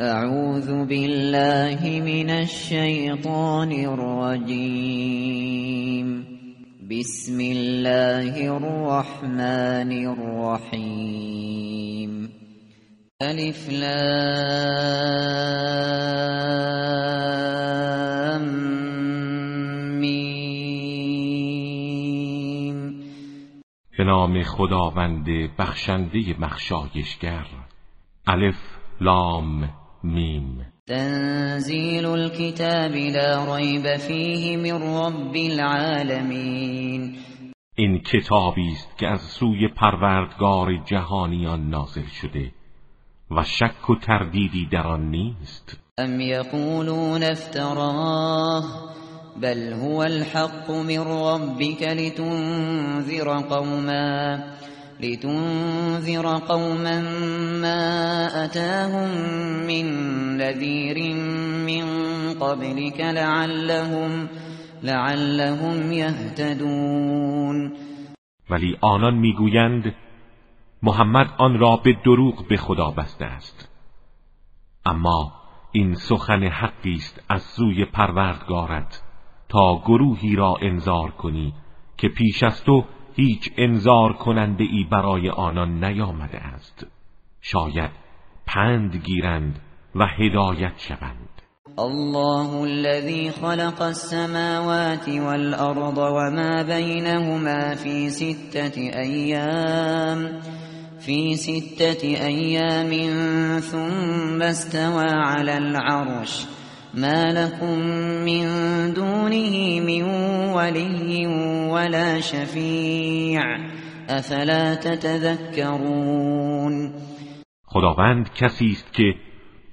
اعوذ بالله من الشیطان الرجیم بسم الله الرحمن الرحیم الف لام میم به نام خداوند بخشنده بخشایشگر الف لام میم. تنزیل الكتاب لا ریب فیه من رب العالمین. این کتابی است که از سوی پروردگار جهانیان نازل شده و شک و تردیدی در آن نیست. ام یقولون افتراه بل هو الحق من ربك لتنذر قوما. لتنذر قوما ما أتاهم من نذير من قبلك لعلهم لعلهم يهتدون. ولی آنان می‌گویند محمد آن را به دروغ به خدا بسته است. اما این سخن حقی است از سوی پروردگارت تا گروهی را انذار کنی که پیش از تو هیچ انذار کننده ای برای آنان نیامده است. شاید پند گیرند و هدایت شوند. الله الذي خلق السماوات والأرض وما بينهما في ستة أيام في ستة أيام ثم استوى على العرش. ما لكم من دونه من ولي ولا شفيع. افلا تتذكرون؟ خداوند کسی است که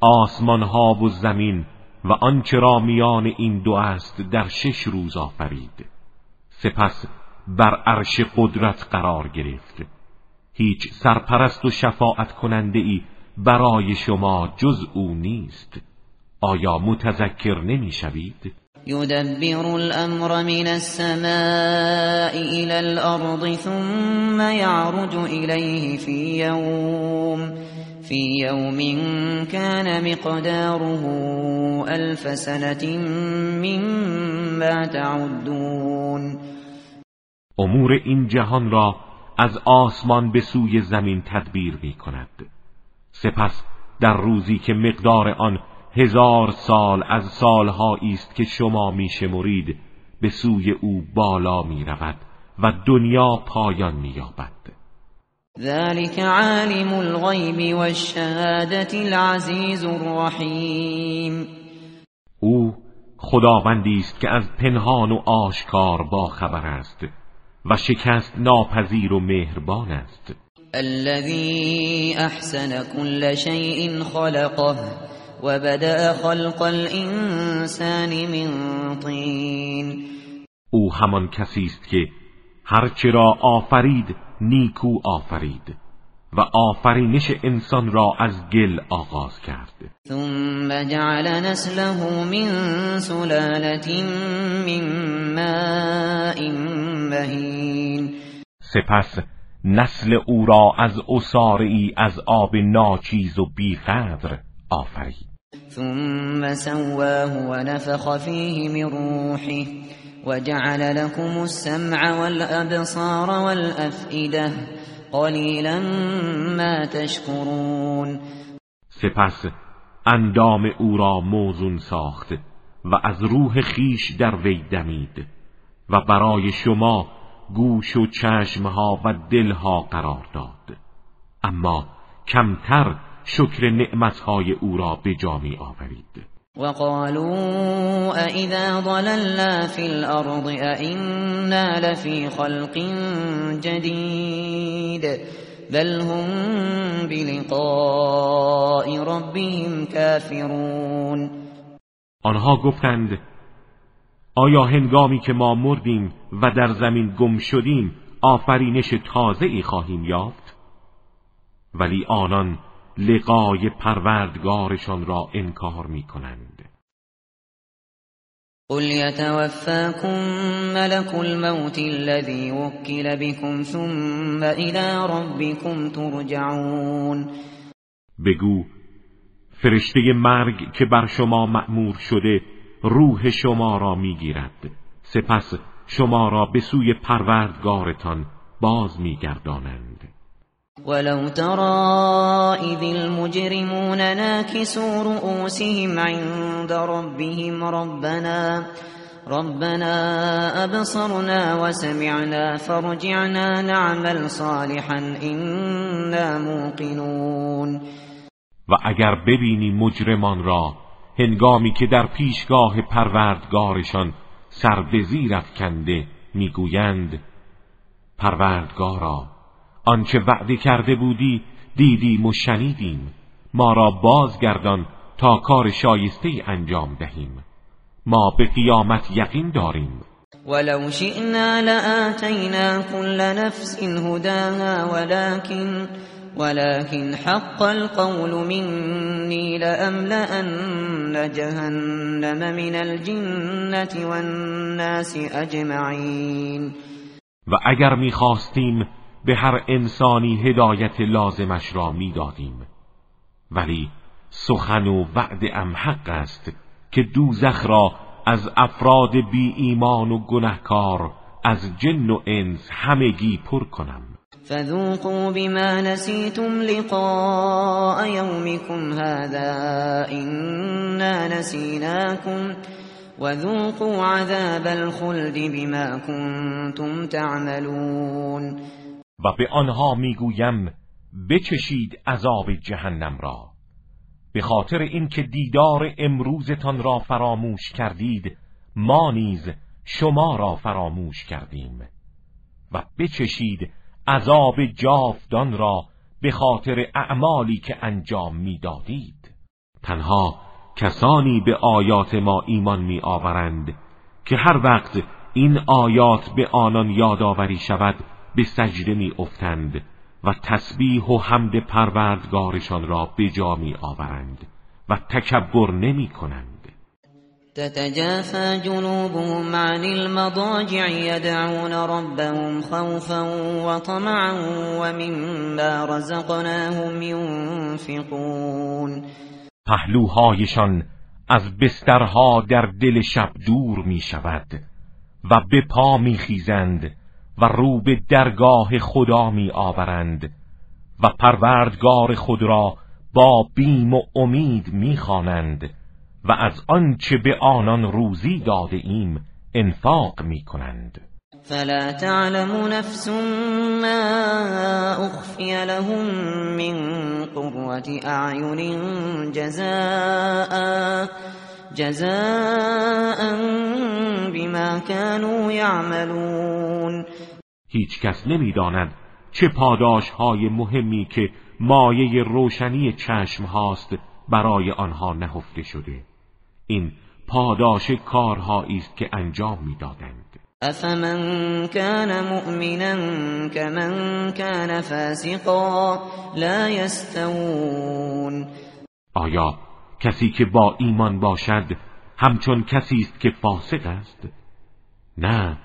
آسمان ها و زمین و آنچه را میان این دو است در شش روز آفرید. سپس بر عرش قدرت قرار گرفت. هیچ سرپرست و شفاعت کننده ای برای شما جز او نیست. آیا متذکر نمی‌شوید؟ يدبر الامر من السماء الى الارض ثم يعرج اليه في يوم في يوم كان مقداره الف سنه مما تعدون. امور این جهان را از آسمان به سوی زمین تدبیر می کند سپس در روزی که مقدار آن هزار سال از سالهایی است که شما میشمرید به سوی او بالا می رود و دنیا پایان می یابد ذلك عالم الغیب والشهادة العزیز الرحیم. او خداوندی است که از پنهان و آشکار با خبر است و شکست ناپذیر و مهربان است. الذي احسن كل شيء خلقه. وبدأ خلق الانسان من طین او همان کسی است که هرچه را آفرید نیکو آفرید و آفرینش انسان را از گل آغاز کرد. ثم جعل نسله من سلالة من ماء مهین سپس نسل او را از ای از آب ناچیز و بیقدر آفرید. ثم سواه ونفخ فيه من روحه وجعل لكم السمع والأبصار والأفئدة قلیلا ما تشکرون سپس اندام او را موزون ساخت و از روح خیش در وی دمید و برای شما گوش و چشمها و دلها قرار داد. اما کمتر شکر نعمتهای او را به جا می آورید وقالوا أئذا ضللنا في الأرض أئنا لفي خلق جديد بل هم بلقاء ربهم كافرون. آنها گفتند آیا هنگامی که ما مردیم و در زمین گم شدیم آفرینش تازه ای خواهیم یافت؟ ولی آنان لقای پروردگارشان را انکار می کنند قل يتوفاكم ملك الموت الذي وكل بكم ثم الى ربكم ترجعون. بگو فرشته مرگ که بر شما مأمور شده روح شما را می‌گیرد. سپس شما را به سوی پروردگارتان باز میگردانند. ولو ترى إذ المجرمون ناكسوا رؤوسهم عند ربهم ربنا ربنا أبصرنا وسمعنا فرجعنا نعمل صالحا إنا موقنون. و اگر ببینی مجرمان را هنگامی که در پیشگاه پروردگارشان سر به زیر افکنده می‌گویند پروردگارا آنچه وعده کرده بودی دیدیم و شنیدیم. ما را بازگردان تا کار شایسته انجام دهیم. ما به قیامت یقین داریم. ولو شئنا لآتینا كل نفس هداها ولكن ولكن حق القول مني لأملأن جهنم من الجنة والناس أجمعين و اگر می‌خواستیم به هر انسانی هدایت لازمش را می‌دادیم. ولی سخن و وعد ام حق است که دوزخ را از افراد بی ایمان و گنهکار از جن و انس همگی پر کنم. فذوقوا بما نسيتم لقاء يومكم هذا إنا نسيناكم وذوقوا عذاب الخلد بما كنتم تعملون. و به آنها می‌گویم بچشید عذاب جهنم را. به خاطر اینکه دیدار امروزتان را فراموش کردید ما نیز شما را فراموش کردیم. و بچشید عذاب جاودان را به خاطر اعمالی که انجام می‌دادید. تنها کسانی به آیات ما ایمان می آورند که هر وقت این آیات به آنان یادآوری شود به سجده می افتند و تسبیح و حمد پروردگارشان را به جا می آورند و تکبر نمی کنند تتجافى جنوبهم عن المضاجع يدعون ربهم خوفا وطمعا ومما رزقناهم ينفقون. پهلوهایشان از بسترها در دل شب دور می شود و به پا می خیزند و رو به درگاه خدا می آورند و پروردگار خود را با بیم و امید می خوانند و از آنچه به آنان روزی داده ایم انفاق می کنند. فلا تعلم نفس ما اخفی لهم من قرة اعین جزاء جزاء بما كانوا يعملون. هیچ کس نمی‌داند چه پاداش های مهمی که مایه روشنی چشم هاست برای آنها نهفته شده. این پاداش کارهایی است که انجام می‌دادند. افمن كان مؤمنا كمن كان فاسقا لا يستوون آیا کسی که با ایمان باشد همچون کسی است که فاسق است؟ نه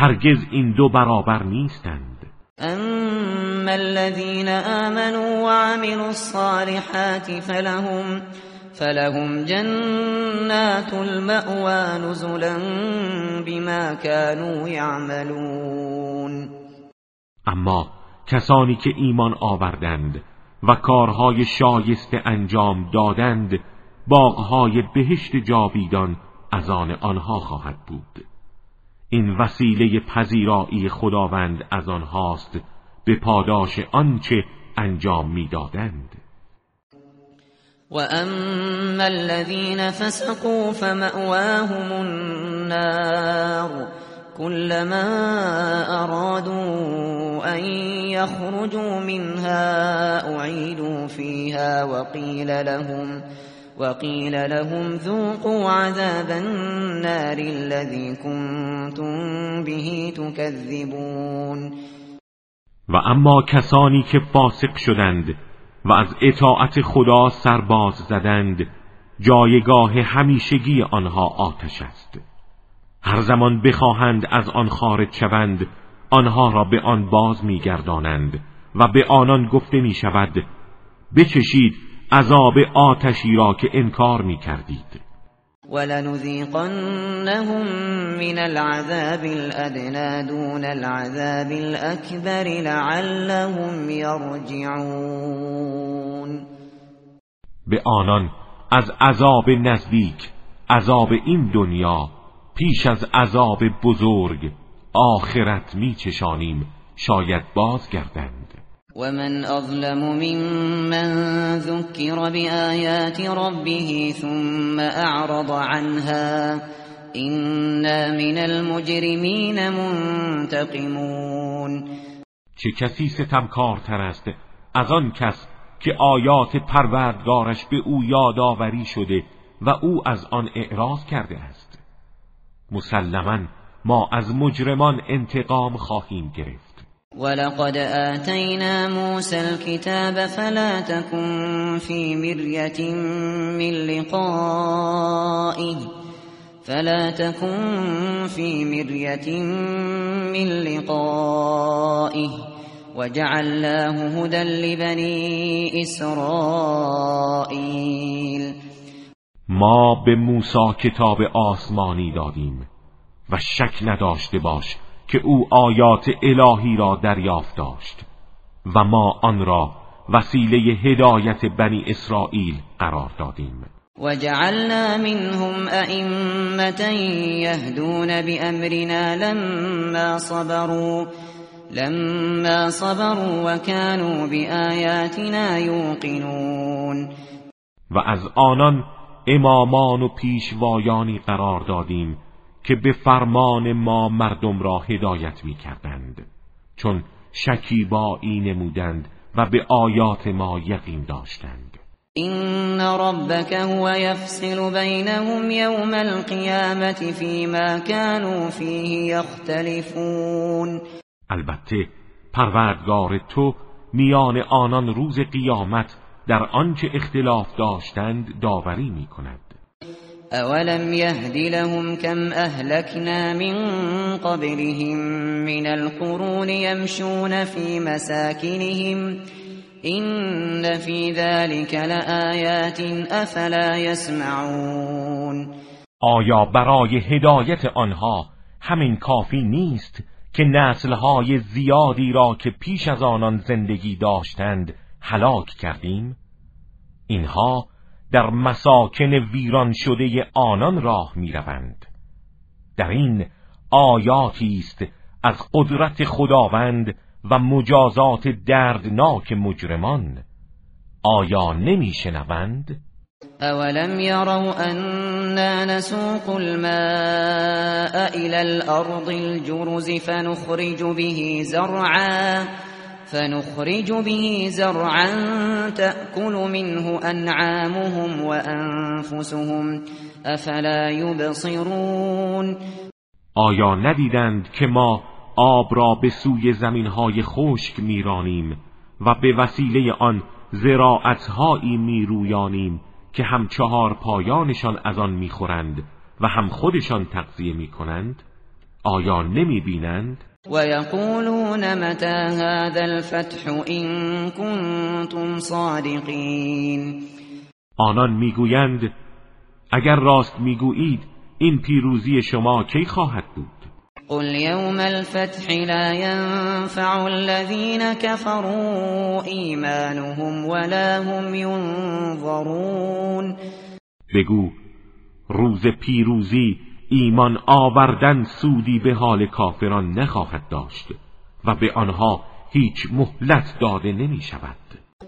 هرگز این دو برابر نیستند. اما الذين آمنوا وعملوا الصالحات فلهم فلهم جنات المأوى نزلا بما كانوا يعملون. اما کسانی که ایمان آوردند و کارهای شایسته انجام دادند باغهای بهشت جاویدان از آن آنها خواهد بود. این وسیله پذیرایی خداوند از آنهاست به پاداش آنچه انجام می‌دادند. وأما الذين فسقوا فمأواهم النار كلما أرادوا أن يخرجوا منها أعيدوا فيها وقيل لهم وقيل لهم ذوقوا عذاب النار الذي كنتم به تكذبون. و اما کسانی که فاسق شدند و از اطاعت خدا سرباز زدند جایگاه همیشگی آنها آتش است. هر زمان بخواهند از آن خارج شوند آنها را به آن باز میگردانند و به آنان گفته می شود بچشید عذاب آتشی را که انکار می کردید ولنذيقنهم من العذاب الأدنى دون العذاب الأكبر لعلهم يرجعون به آنان از عذاب نزدیک عذاب این دنیا پیش از عذاب بزرگ آخرت میچشانیم شاید بازگردند. و من اظلم ممن ذکر بآیات ربه ثم اعرض عنها اینا من المجرمین منتقمون چه کسی ستمکارتر است از آن کس که آیات پروردگارش به او یادآوری شده و او از آن اعراض کرده است؟ مسلما ما از مجرمان انتقام خواهیم گرفت. ولقد آتینا موسى الكتاب فلا تكن في مرية من لقائه. فلا تكن في مرية من لقائه. وجعلناه هدى لبني اسرائیل ما به موسی کتاب آسمانی دادیم و شک نداشته باش که او آیات الهی را دریافت داشت و ما آن را وسیله هدایت بنی اسرائیل قرار دادیم. وجعلنا منهم ائمه يهدون بأمرنا لما صبروا لما صبروا وكانوا بآياتنا يوقنون. و از آنان امامان و پیشوایانی قرار دادیم که به فرمان ما مردم را هدایت می کردند چون شکیبایی نمودند و به آیات ما یقین داشتند. این ربک هو یفصل بینهم یوم القیامت فیما كانوا فیه یختلفون البته پروردگار تو میان آنان روز قیامت در آنچه اختلاف داشتند داوری می کند اولم يهد لهم كم اهلكنا من قبلهم من القرون يمشون في مساكنهم این في ذلك لآیات افلا يسمعون آیا برای هدایت آنها همین کافی نیست که نسلهای زیادی را که پیش از آنان زندگی داشتند هلاک کردیم؟ اینها در مساکن ویران شده آنان راه می‌روند. در این آیاتی است از قدرت خداوند و مجازات دردناک مجرمان. آیا نمیشنوند؟ اولم يروا أنا نسوق الماء إلى الأرض الجرز فنخرج به زرعا فنخرج به زرعا تأكل منه أنعامهم وأنفسهم افلا يبصرون؟ آیا ندیدند که ما آب را به سوی زمینهای خشک میرانیم و به وسیله آن زراعتهایی میرویانیم که هم چهار پایانشان از آن می‌خورند و هم خودشان تغذیه می‌کنند؟ آیا نمی‌بینند؟ و یقولون متى هذا الفتح این کنتم صادقین آنان میگویند اگر راست میگویید این پیروزی شما کی خواهد بود؟ قل يوم الفتح لا ينفع الذين كفروا ایمانهم ولا هم ينظرون. بگو روز پیروزی ایمان آوردن سودی به حال کافران نخواهد داشت و به آنها هیچ مهلت داده نمی شود.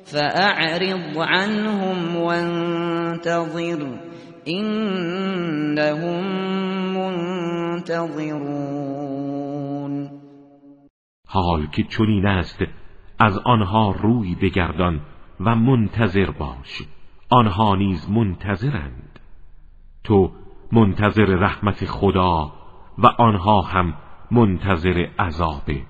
فاعرض عنهم وانتظر انهم منتظرون. حال که چنین است از آنها روی بگردان و منتظر باش. آنها نیز منتظرند. تو منتظر رحمت خدا و آنها هم منتظر عذاب.